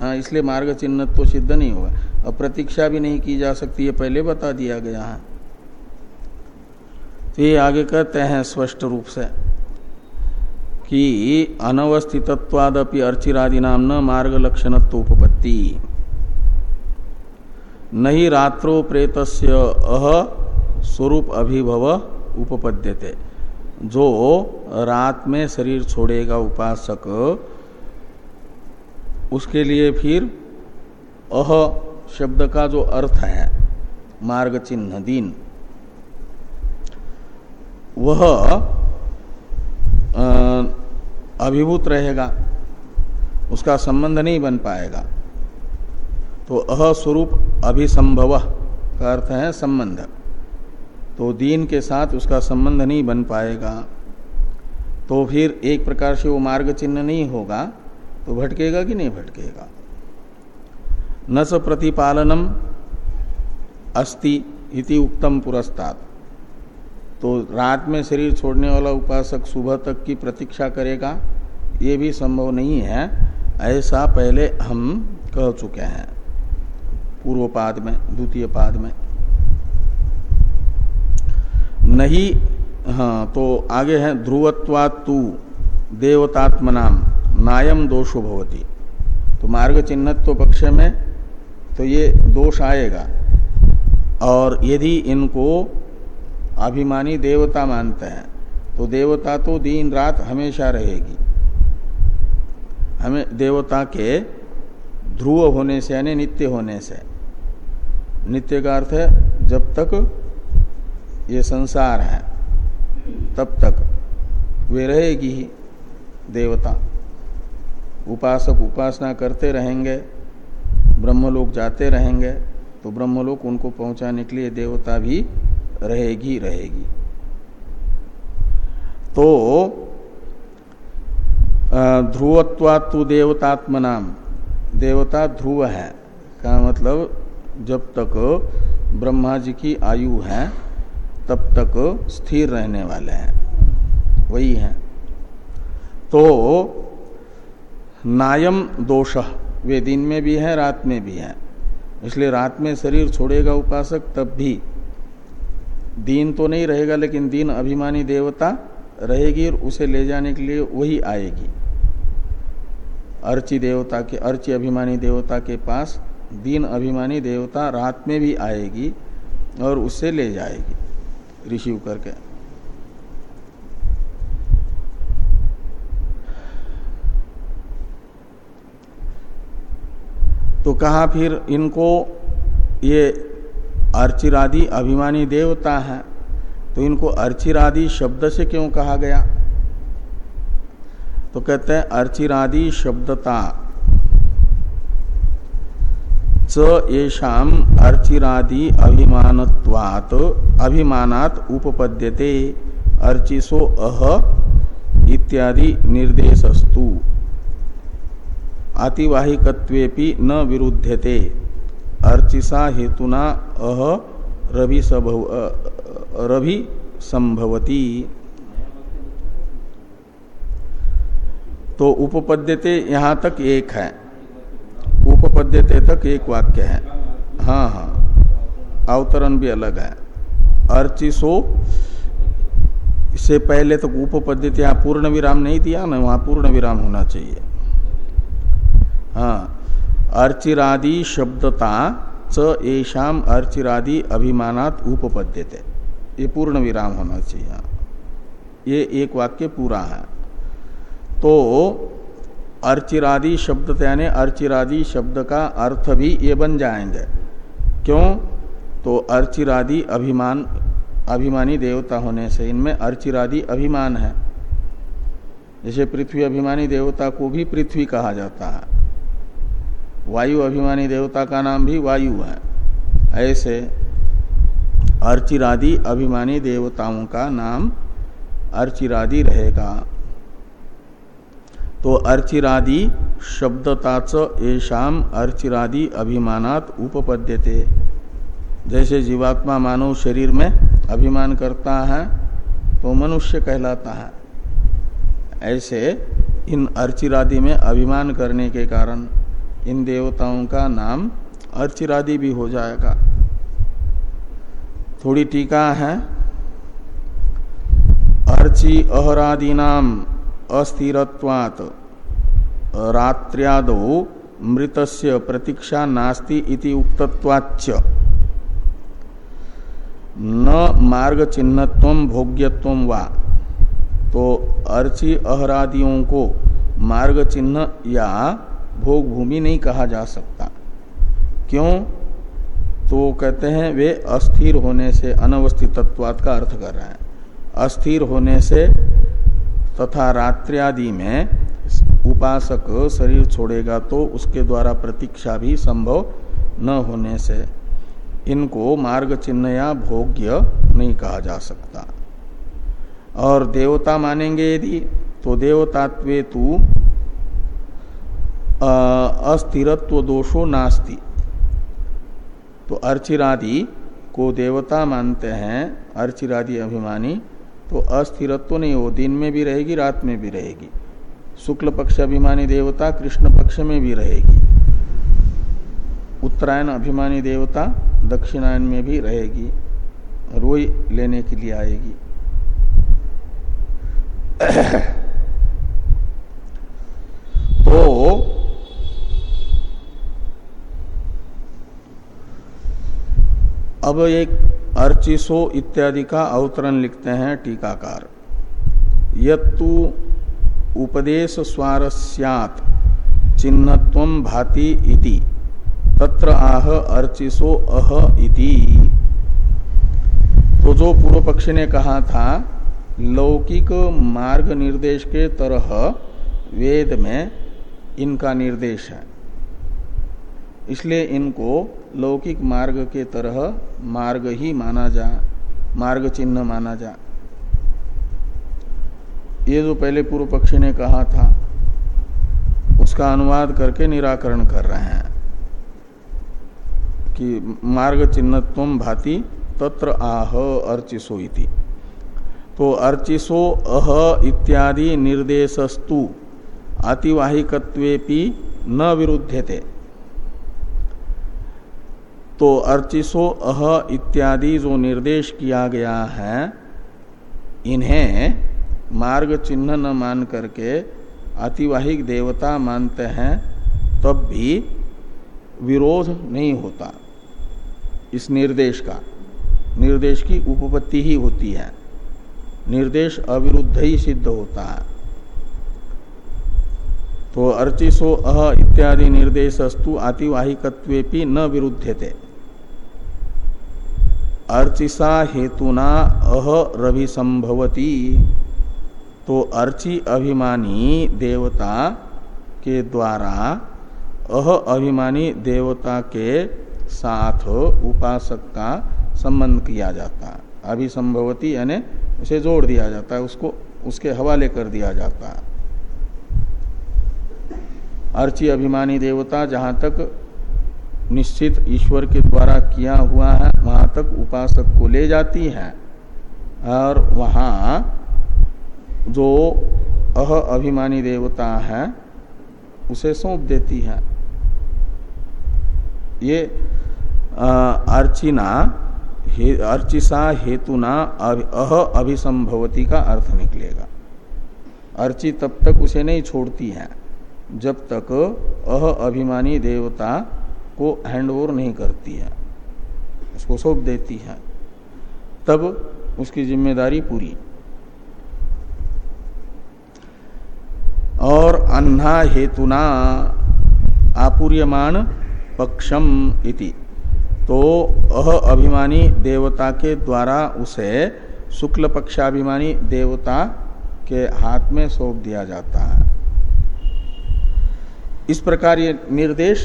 हाँ इसलिए मार्ग चिन्ह तो सिद्ध नहीं होगा और प्रतीक्षा भी नहीं की जा सकती है पहले बता दिया गया है। तो ये आगे कहते हैं स्पष्ट रूप से कि अनवस्थितत्वादपि अर्चिरादि नाम न मार्ग लक्षणत्वोपत्ति नहीं रात्रो प्रेत अह स्वरूप अभिभव उपपद्यते। जो रात में शरीर छोड़ेगा उपासक उसके लिए फिर अह शब्द का जो अर्थ है मार्ग चिन्ह दीन वह अभिभूत रहेगा, उसका संबंध नहीं बन पाएगा। तो अह स्वरूप अभिसंभव का अर्थ है संबंध। तो दीन के साथ उसका संबंध नहीं बन पाएगा तो फिर एक प्रकार से वो मार्ग चिन्ह नहीं होगा। तो भटकेगा कि नहीं भटकेगा? न स प्रतिपालनम अस्ति इति उत्तम पुरस्तात। तो रात में शरीर छोड़ने वाला उपासक सुबह तक की प्रतीक्षा करेगा, ये भी संभव नहीं है। ऐसा पहले हम कह चुके हैं। पूर्व पाद में द्वितीय पाद में। नहीं हाँ तो आगे है ध्रुवत्वात् तू देवतात्मनाम। नायम दोषो भवती। तो मार्ग चिन्हत्व पक्ष में तो ये दोष आएगा। और यदि इनको अभिमानी देवता मानते हैं तो देवता तो दिन रात हमेशा रहेगी। हमें देवता के ध्रुव होने से यानी नित्य होने से। नित्य का अर्थ है, जब तक ये संसार है, तब तक वे रहेगी ही देवता। उपासक उपासना करते रहेंगे, ब्रह्मलोक जाते रहेंगे तो ब्रह्मलोक उनको पहुँचाने के लिए देवता भी रहेगी रहेगी। तो ध्रुवत्वात्तु देवतात्म नाम देवता ध्रुव है, का मतलब जब तक ब्रह्मा जी की आयु है, तब तक स्थिर रहने वाले हैं, वही है। तो नायम दोष। वे दिन में भी है, रात में भी है। इसलिए रात में शरीर छोड़ेगा उपासक, तब भी। दीन तो नहीं रहेगा, लेकिन दीन अभिमानी देवता रहेगी और उसे ले जाने के लिए वही आएगी। अर्ची देवता के, अर्ची अभिमानी देवता के पास दीन अभिमानी देवता रात में भी आएगी और उससे ले जाएगी। रिसीव करके कहा, फिर इनको ये अर्चिरादि अभिमानी देवता है। तो इनको अर्चिरादि शब्द से क्यों कहा गया? तो कहते हैं, अर्चिरादि शब्दता। येषाम अर्चिरादि अभिमानत्वात्, अभिमानात उपपद्यते, अर्चिसो अह इत्यादि निर्देशस्तु। आतिवाहिकत्वेपि न विरुध्यते। अर्चिसा हेतुना अह रवि रवि संभवती। तो उपपद्यते यहाँ तक एक है। उपपद्यते तक एक वाक्य है। हाँ हाँ। अवतरण भी अलग है। अर्चिसो इससे पहले तक तो उपपद्यते, यहाँ पूर्ण विराम नहीं दिया ना, वहाँ पूर्ण विराम होना चाहिए। हाँ अर्चिरादि शब्दता च येषाम अर्चिरादि अभिमानात उपपद्यते। ये पूर्ण विराम होना चाहिए। ये एक वाक्य पूरा है। तो अर्चिरादि शब्द यानी अर्चिरादि शब्द का अर्थ भी ये बन जाएँगे। क्यों? तो अर्चिरादि अभिमान, अभिमानी देवता होने से इनमें अर्चिरादि अभिमान है। जैसे पृथ्वी अभिमानी देवता को भी पृथ्वी कहा जाता है। वायु अभिमानी देवता का नाम भी वायु है। ऐसे अर्चिरादि अभिमानी देवताओं का नाम अर्चिरादि रहेगा। तो अर्चिरादि शब्दताच येषाम अर्चिरादि अभिमानात उपपद्यते। जैसे जीवात्मा मानव शरीर में अभिमान करता है तो मनुष्य कहलाता है। ऐसे इन अर्चिरादि में अभिमान करने के कारण इन देवताओं का नाम अर्चिरादि भी हो जाएगा। थोड़ी टीका है। अर्चि अहरादि नाम अस्थिरत्वात्। रात्र्यादो मृतस्य प्रतीक्षा नास्ति इति उक्तत्वाच्च। न मार्ग चिन्हत्व भोग्यत्व वा। तो अर्ची अहरादियों को मार्ग चिन्ह या भोग भूमि नहीं कहा जा सकता। क्यों? तो कहते हैं, वे अस्थिर होने से अनवस्थित तत्वात का अर्थ कर रहे हैं। अस्थिर होने से तथा रात्रि आदि में उपासक शरीर छोड़ेगा तो उसके द्वारा प्रतीक्षा भी संभव न होने से इनको मार्ग चिन्ह या भोग्य नहीं कहा जा सकता। और देवता मानेंगे यदि तो देवतात्वे तु अस्थिरत्व दोषो नास्ति। तो अर्चिरादि को देवता मानते हैं, अर्चिरादि अभिमानी तो अस्थिरत्व नहीं हो दिन में भी रहेगी, रात में भी रहेगी। शुक्ल पक्ष अभिमानी देवता, कृष्ण पक्ष में भी रहेगी। उत्तरायण अभिमानी देवता, दक्षिणायन में भी रहेगी, रोई लेने के लिए आएगी। [COUGHS] तो अब एक अर्चिसो इत्यादि का अवतरण लिखते हैं टीकाकार। यत्तु उपदेश स्वारस्यात चिन्हत्व भाति इति। तत्र आह अर्चिसो अह इति। तो जो पूर्व पक्षी ने कहा था, लौकिक मार्ग निर्देश के तरह वेद में इनका निर्देश है। इसलिए इनको लौकिक मार्ग के तरह मार्ग ही माना जा, मार्ग चिन्ह माना जा। ये जो पहले पूर्व पक्षी ने कहा था, उसका अनुवाद करके निराकरण कर रहे हैं कि मार्ग चिन्हत्व भाति तत्र आह अर्चिसो इति। तो अर्चिसो अह इत्यादि निर्देशस्तु अतिवाहिकत्वेपि न विरुद्धते तो अर्चिसो अह इत्यादि जो निर्देश किया गया है, इन्हें मार्ग चिन्ह न मान करके अतिवाहिक देवता मानते हैं, तब भी विरोध नहीं होता इस निर्देश का। निर्देश की उपपत्ति ही होती है। निर्देश अविरुद्ध ही सिद्ध होता है। तो अर्चिसो अह इत्यादि निर्देशस्तु आतिवाहिकत्वेपि न विरुद्धते अर्चिसा हेतुना अह रवि संभवती तो अर्ची अभिमानी देवता के द्वारा अह अभिमानी देवता के साथ उपासक का संबंध किया जाता। है अभिसंभवती यानी उसे जोड़ दिया जाता है, उसको, उसके हवाले कर दिया जाता। है अर्ची अभिमानी देवता जहाँ तक निश्चित ईश्वर के द्वारा किया हुआ है वहाँ तक उपासक को ले जाती है। और वहाँ जो अह अभिमानी देवता है उसे सौंप देती है। ये अर्चिना हे, अर्चिसा हेतुना अह अभिसंभवती का अर्थ निकलेगा। अर्ची तब तक उसे नहीं छोड़ती है जब तक अह अभिमानी देवता को हैंड ओवर नहीं करती है। उसको सौंप देती है। तब उसकी ज़िम्मेदारी पूरी। और अन्ना हेतुना आपूर्यमान पक्षम इति। तो अह अभिमानी देवता के द्वारा उसे शुक्ल पक्षाभिमानी देवता के हाथ में सौंप दिया जाता है। इस प्रकार ये निर्देश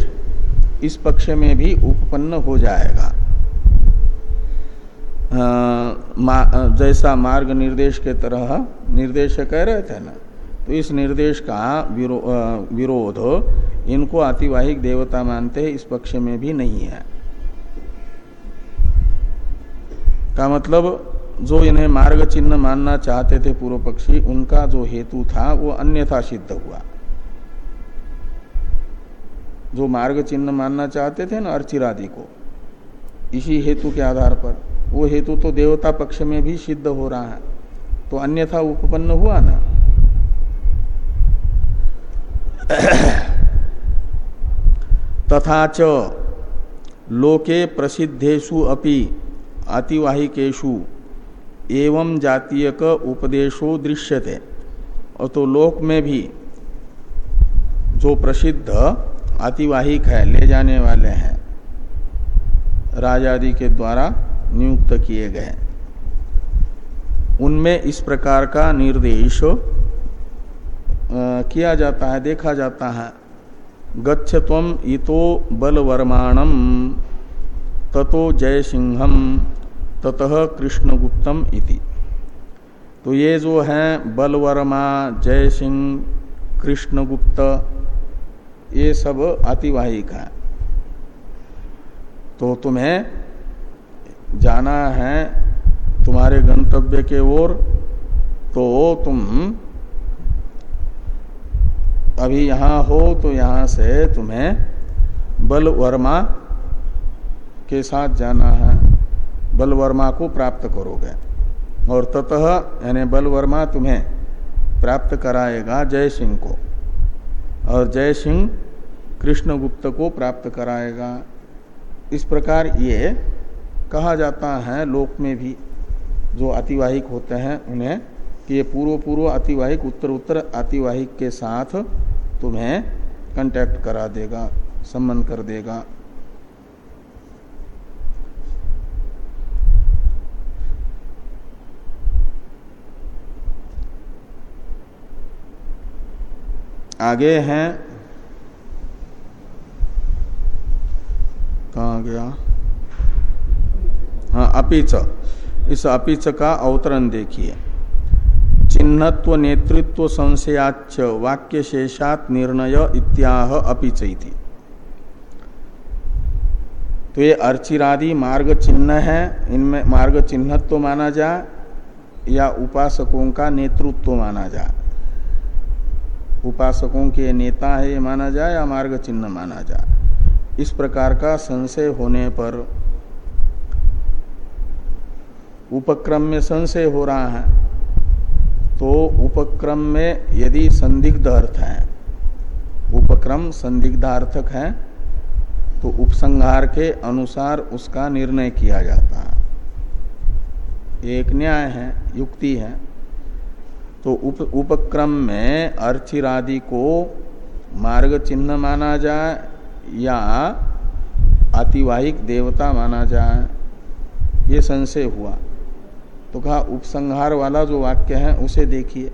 इस पक्ष में भी उपपन्न हो जाएगा। आ, मा, जैसा मार्ग निर्देश के तरह निर्देश कह रहे थे ना तो इस निर्देश का विरो, विरोध इनको आतिवाहिक देवता मानते हैं इस पक्ष में भी नहीं है। का मतलब जो इन्हें मार्ग चिन्ह मानना चाहते थे पूर्व पक्षी उनका जो हेतु था वो अन्यथा सिद्ध हुआ। जो मार्ग चिन्ह मानना चाहते थे ना अर्चिरादि को, इसी हेतु के आधार पर। वो हेतु तो देवता पक्ष में भी सिद्ध हो रहा है। तो अन्यथा उपपन्न हुआ ना? तथा च लोके प्रसिद्धेशु अपि अतिवाहिकेशु एवं जातीयक उपदेशो दृश्यते। और तो लोक में भी जो प्रसिद्ध अतिवाहिक है, ले जाने वाले हैं। राजादि के द्वारा नियुक्त किए गए। उनमें इस प्रकार का निर्देश किया जाता है, देखा जाता है। गच्छ तम इतो बलवर्माणम, ततो जय सिंहम ततः कृष्णगुप्तम इति। तो ये जो है बलवर्मा जय सिंह कृष्णगुप्त ये सब अतिवाहिक है। तो तुम्हें जाना है तुम्हारे गंतव्य के ओर तो तुम अभी यहाँ हो तो यहाँ से तुम्हें बल वर्मा के साथ जाना है। बल वर्मा को प्राप्त करोगे। और ततः, यानी बल वर्मा तुम्हें प्राप्त कराएगा जय सिंह को। और जय सिंह कृष्णगुप्त को प्राप्त कराएगा। इस प्रकार ये कहा जाता है लोक में भी जो अतिवाहिक होते हैं उन्हें कि ये पूर्व पूर्व अतिवाहिक उत्तर उत्तर अतिवाहिक के साथ तुम्हें कांटेक्ट करा देगा, संबंध कर देगा। आगे हैं कहा गया? हाँ अपिच। इस अपिच का अवतरण देखिए। चिन्हत्व नेतृत्व संशयाच वाक्य शेषात निर्णय इत्याह अपिच तो ये अर्चिरादि मार्ग चिन्ह है, इनमें मार्ग चिन्हत्व माना जाए या उपासकों का नेतृत्व माना जाए उपासकों के नेता है, ये माना जाए या मार्ग चिन्ह माना जाए इस प्रकार का संशय होने पर उपक्रम में संशय हो रहा है। तो उपक्रम में यदि संदिग्ध अर्थ है उपक्रम संदिग्धार्थक है तो उपसंहार के अनुसार उसका निर्णय किया जाता है। एक न्याय है युक्ति है। तो उप, उपक्रम में अर्चिरादि को मार्ग चिन्ह माना जाए या अतिवाहिक देवता माना जाए, ये संशय हुआ। तो कहा, उपसंहार वाला जो वाक्य है, उसे देखिए।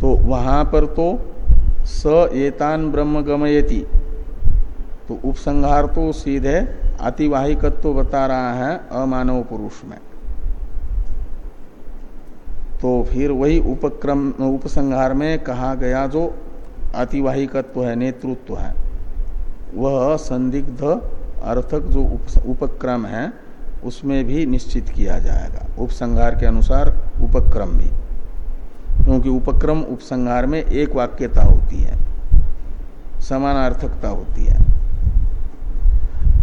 तो वहाँ पर तो स एतान ब्रह्म गमयति। तो उपसंहार तो सीधे अतिवाहिकत्व बता रहा है, अमानव पुरुष में। तो फिर वही उपक्रम, उपसंहार में कहा गया जो अतिवाहिकत्व है, नेतृत्व है। वह संदिग्ध अर्थक जो उपक्रम है, उसमें भी निश्चित किया जाएगा। उपसंहार के अनुसार उपक्रम भी। क्योंकि उपक्रम उपसंहार में एक वाक्यता होती है, समानार्थकता होती है।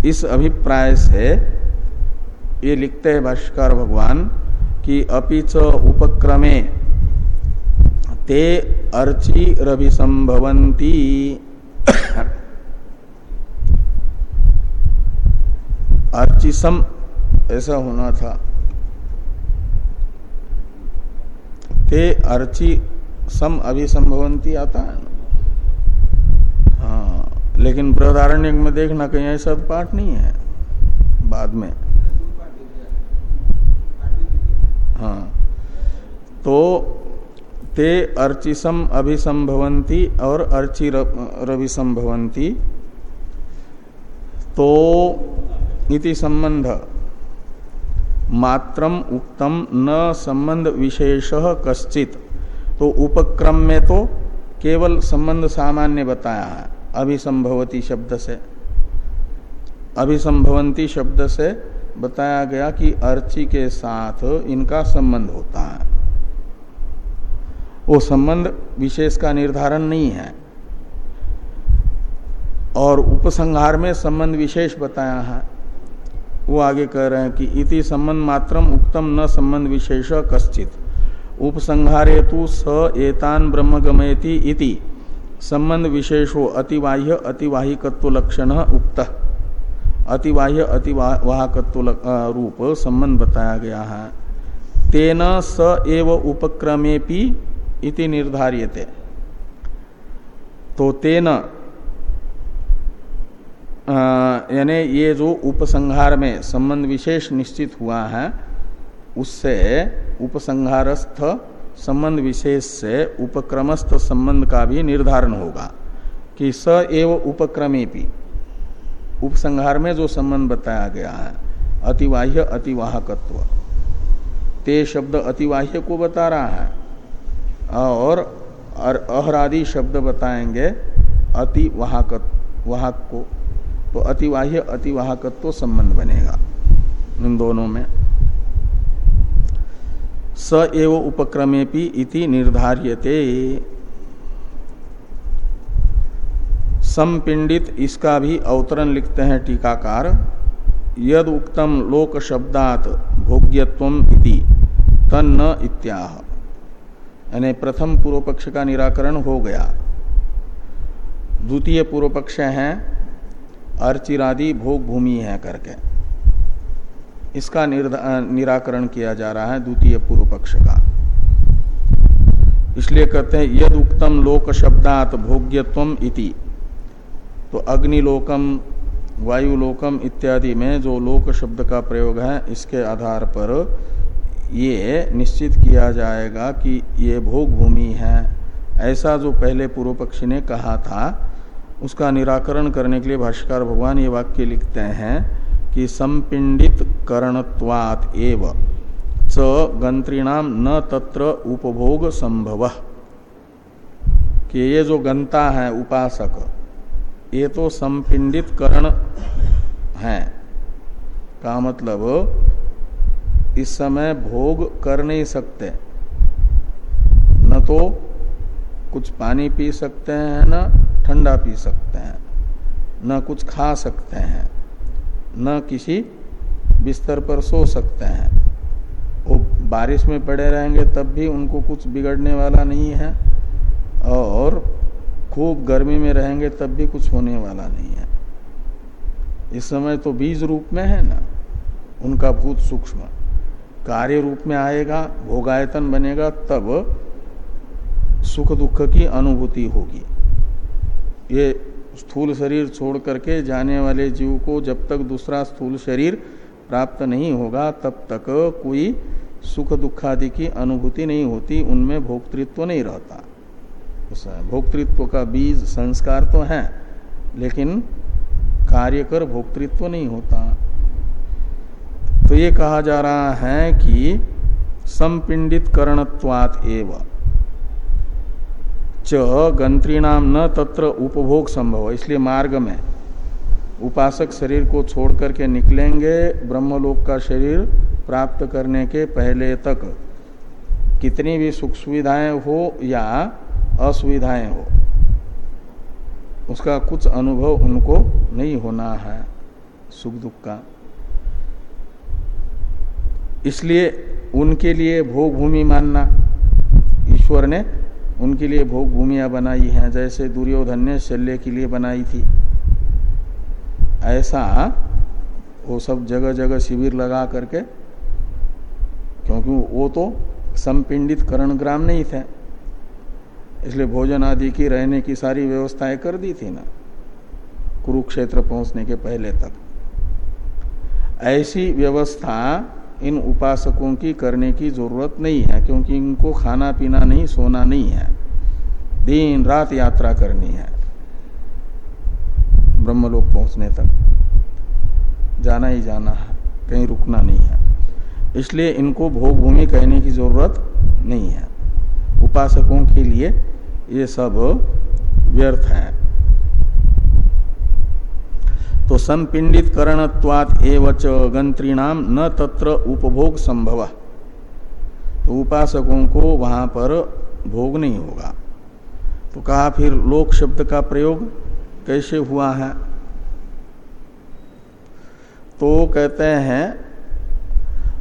इस अभिप्राय से ये लिखते हैं भाष्कर भगवान कि अपिच उपक्रमे ते अर्ची रवि संभवंती अर्चिसम ऐसा होना था। ते अर्ची सम अभिसंभवंती आता है। ना हाँ लेकिन बृहदारण्य में देखना कहीं ऐसा पाठ नहीं है। बाद में। हाँ तो ते अर्चिसम अभिसंभवंती और अर्चि रवि संभवंती तो इति संबंध। मात्रम उक्तम न संबंध विशेष कश्चित। तो उपक्रम में तो केवल संबंध सामान्य बताया है, अभिसंभवती शब्द से। अभिसंभवंती शब्द से बताया गया कि अर्ची के साथ इनका संबंध होता है। वो संबंध विशेष का निर्धारण नहीं है। और उपसंहार में संबंध विशेष बताया है। वो आगे कह रहे हैं कि इति संबंध मात्रम उक्तम न संबंध विशेष कश्चित। उपसंहारे तो स एतान ब्रह्म गमयति इति। संबंध विशेषो अतिवाह्य अतिवाहिकत्व लक्षण उक्त। अतिवाह्य अतिवाहकत्व रूप संबंध बताया गया है। तेन स एव उपक्रमेपि इति निर्धार्यते। तो तेन यानी ये जो उपसंहार में संबंध विशेष निश्चित हुआ है, उससे उपसंहारस्थ संबंध विशेष से उपक्रमस्थ संबंध का भी निर्धारण होगा कि स एव उपक्रमे भी उपसंहार में जो संबंध बताया गया है, अतिवाह्य अतिवाहकत्व। ते शब्द अतिवाह्य को बता रहा है। और अहरादि शब्द बताएँगे अतिवाहक वाहक। को तो अतिवाह्य, अतिवाहकत्व संबंध बनेगा इन दोनों में। स एव उपक्रमेपि इति निर्धार्यते। संपिंडित इसका भी अवतरण लिखते हैं टीकाकार। यद उक्तम लोक शब्दात भोग्यत्व इति, तन्न इत्याह। यानी प्रथम पूर्व पक्ष का निराकरण हो गया। द्वितीय पूर्व पक्ष है, अर्चिरादि भोग भूमि है करके। इसका निराकरण किया जा रहा है द्वितीय पूर्व पक्ष का। इसलिए कहते हैं यद उक्तम लोक शब्दात भोग्यत्व इति। तो अग्निलोकम, वायुलोकम इत्यादि में जो लोक शब्द का प्रयोग है, इसके आधार पर ये निश्चित किया जाएगा कि ये भोग भूमि है। ऐसा जो पहले पूर्व पक्षी ने कहा था, उसका निराकरण करने के लिए भाष्कर भगवान ये वाक्य लिखते हैं कि संपिंडित करणत्वात एव, च गंत्रीणाम न तत्र उपभोग संभव। कि ये जो गंता है, उपासक, ये तो संपिंडित करण है। का मतलब इस समय भोग कर नहीं सकते। न तो कुछ पानी पी सकते हैं, न ठंडा पी सकते हैं, न कुछ खा सकते हैं, न किसी बिस्तर पर सो सकते हैं। वो बारिश में पड़े रहेंगे तब भी उनको कुछ बिगड़ने वाला नहीं है और खूब गर्मी में रहेंगे तब भी कुछ होने वाला नहीं है। इस समय तो बीज रूप में है ना, उनका भूत सूक्ष्म। कार्य रूप में आएगा, भोगायतन बनेगा, तब सुख दुख की अनुभूति होगी। ये स्थूल शरीर छोड़ करके जाने वाले जीव को जब तक दूसरा स्थूल शरीर प्राप्त नहीं होगा, तब तक कोई सुख दुखादि की अनुभूति नहीं होती, उनमें भोक्तृत्व नहीं रहता। भोक्तृत्व का बीज संस्कार तो है, लेकिन कार्य कर भोक्तृत्व नहीं होता। तो ये कहा जा रहा है कि संपिंडित करणत्वात एवं। च गंत्रीणाम न तत्र उपभोग संभव। इसलिए मार्ग में उपासक शरीर को छोड़ करके निकलेंगे, ब्रह्मलोक का शरीर प्राप्त करने के पहले तक। कितनी भी सुख सुविधाएँ हो या असुविधाएँ हो, उसका कुछ अनुभव उनको नहीं होना है सुख दुख का। इसलिए उनके लिए भोग भूमि मानना। ईश्वर ने उनके लिए भोग भूमिया बनाई हैं, जैसे दुर्योधन ने शल्य के लिए बनाई थी। ऐसा वो सब जगह जगह शिविर लगा करके, क्योंकि वो तो संपिंडित करण ग्राम नहीं थे, इसलिए भोजन आदि की, रहने की सारी व्यवस्थाएँ कर दी थी ना, कुरुक्षेत्र पहुँचने के पहले तक। ऐसी व्यवस्था इन उपासकों की करने की ज़रूरत नहीं है, क्योंकि इनको खाना पीना नहीं, सोना नहीं है। दिन रात यात्रा करनी है। ब्रह्मलोक पहुँचने तक। जाना ही जाना है, कहीं रुकना नहीं है। इसलिए इनको भोग भूमि कहने की ज़रूरत नहीं है। उपासकों के लिए ये सब व्यर्थ है। तो संपिंडित करणत्वात एवच गंत्रीणाम न तत्र उपभोग संभव तो उपासकों को वहाँ पर भोग नहीं होगा। तो कहा फिर लोक शब्द का प्रयोग कैसे हुआ है? तो कहते हैं,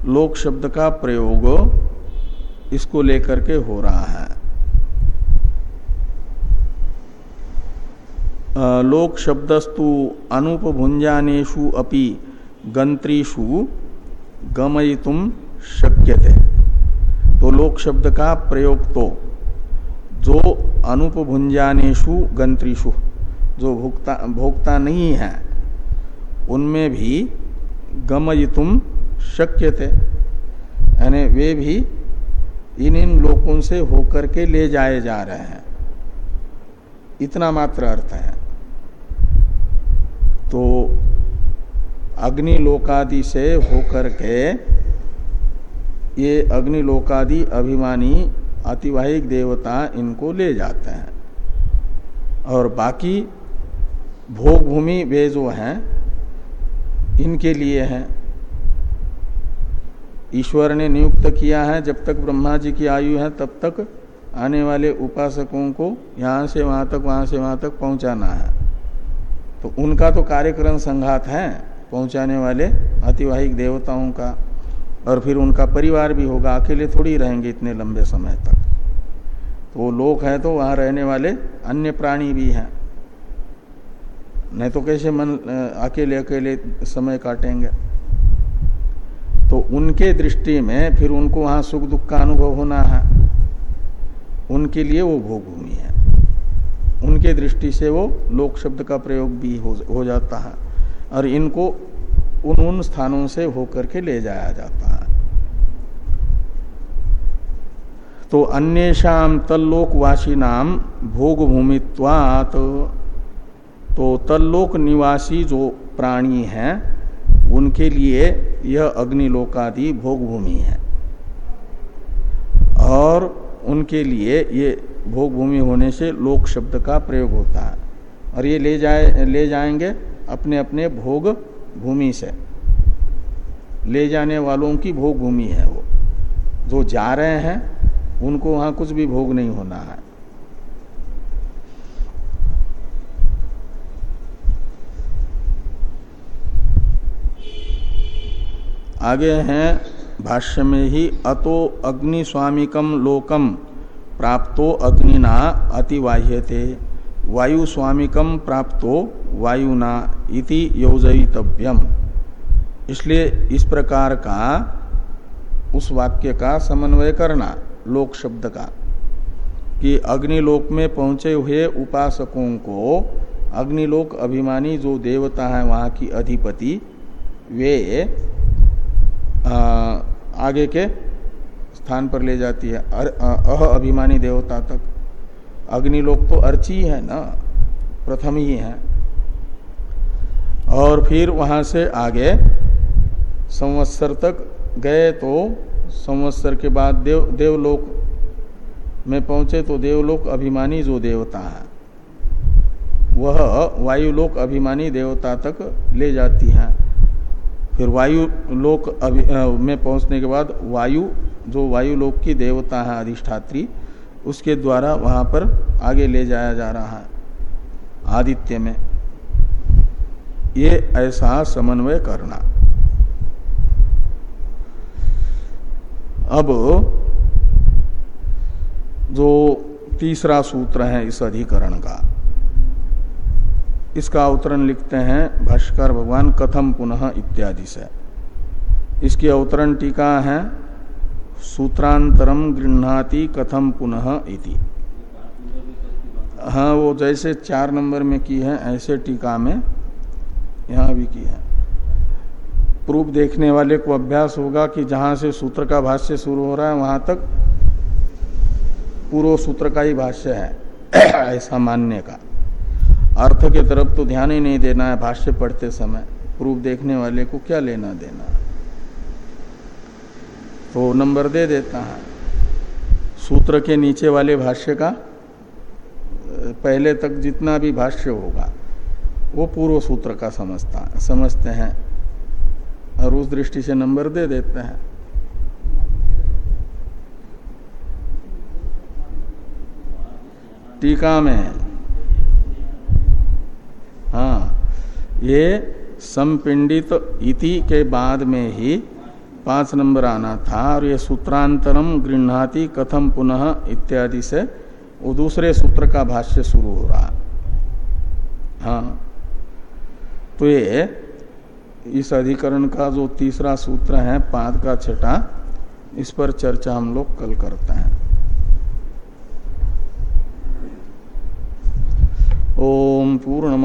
लोक शब्द का प्रयोग इसको लेकर के हो रहा है। लोक शब्दस्तु अनुपभुंजानेशु अपि गंत्रीषु गमयितुम शक्यते। तो लोक शब्द का प्रयोग तो जो अनुपभुंजानेशु गंत्रीषु जो भोक्ता भोक्ता नहीं है, उनमें भी गमयितुम शक्यते। यानी वे भी इन इन लोकों से होकर के ले जाए जा रहे हैं। इतना मात्र अर्थ है। तो अग्निलोकादि से होकर के ये अग्निलोकादि अभिमानी अतिवाहिक देवता इनको ले जाते हैं। और बाकी भोग भूमि वे जो हैं, इनके लिए हैं। ईश्वर ने नियुक्त किया है, जब तक ब्रह्मा जी की आयु है, तब तक आने वाले उपासकों को यहाँ से वहाँ तक, वहाँ से वहाँ तक पहुँचाना है। तो उनका तो कार्यक्रम संघात है पहुँचाने वाले अतिवाहिक देवताओं का, और फिर उनका परिवार भी होगा, अकेले थोड़ी रहेंगे इतने लंबे समय तक। तो वो लोग हैं तो वहाँ रहने वाले अन्य प्राणी भी हैं। नहीं तो कैसे मन अकेले अकेले समय काटेंगे? तो उनके दृष्टि में फिर उनको वहाँ सुख दुख का अनुभव होना है। उनके लिए वो भोग भूमि है। उनके दृष्टि से वो लोक शब्द का प्रयोग भी हो, हो जाता है। और इनको उन उन स्थानों से होकर के ले जाया जाता है। तो अन्येषाम तल्लोकवासी नाम भोग भूमित्वात तो तल्लोक निवासी जो प्राणी हैं उनके लिए यह अग्निलोकादि भोग भूमि है। और उनके लिए ये भोग भूमि होने से लोक शब्द का प्रयोग होता है। और ये ले जाए, ले जाएँगे अपने अपने भोग भूमि से। ले जाने वालों की भोग भूमि है वो। जो जा रहे हैं, उनको वहाँ कुछ भी भोग नहीं होना है। आगे हैं, भाष्य में ही, अतो अग्नि स्वामिकम लोकम। प्राप्तो अग्निना अतिवाह्यते। वायु स्वामिकम प्राप्तो वायुना इति योजितव्यम इसलिए इस प्रकार का उस वाक्य का समन्वय करना लोक शब्द का कि अग्निलोक में पहुँचे हुए उपासकों को अग्निलोक अभिमानी जो देवता है वहाँ की अधिपति वे आ, आगे के स्थान पर ले जाती है। अह अभिमानी देवता तक। अग्निलोक तो अर्ची है ना? प्रथम ही है। और फिर वहाँ से आगे संवत्सर तक गए तो संवत्सर के बाद देव, देवलोक में पहुँचे तो देवलोक अभिमानी जो देवता है, वह वायुलोक अभिमानी देवता तक ले जाती है। फिर वायु लोक में पहुँचने के बाद वायु जो वायुलोक की देवता है, अधिष्ठात्री, उसके द्वारा वहाँ पर आगे ले जाया जा रहा है, आदित्य में। ये ऐसा समन्वय करना। अब जो तीसरा सूत्र है इस अधिकरण का, इसका अवतरण लिखते हैं भाष्कर, भगवान कथम पुनः इत्यादि से। इसकी अवतरण टीका है सूत्रांतरम गृहती कथम पुनः इति। हाँ वो जैसे चार नंबर में की है, ऐसे टीका में यहाँ भी की है। प्रूफ देखने वाले को अभ्यास होगा कि जहाँ से सूत्र का भाष्य शुरू हो रहा है, वहाँ तक पूर्व सूत्र का ही भाष्य है, [CLEARS THROAT] ऐसा मानने का। अर्थ के तरफ़ तो ध्यान ही नहीं देना है, भाष्य पढ़ते समय। प्रूफ देखने वाले को क्या लेना देना? तो नंबर दे देता है। सूत्र के नीचे वाले भाष्य का, पहले तक जितना भी भाष्य होगा, वो पूर्व सूत्र का समझता, समझते हैं और उस दृष्टि से नंबर दे देते हैं। टीका में हाँ ये संपिंडित इति के बाद में ही पाँच नंबर आना था और ये सूत्रांतरम गृहती कथम पुनः इत्यादि से वो दूसरे सूत्र का भाष्य शुरू हो रहा। हाँ। तो ये इस अधिकरण का जो तीसरा सूत्र है, पाद का छठा, इस पर चर्चा हम लोग कल करते हैं। ओम पूर्ण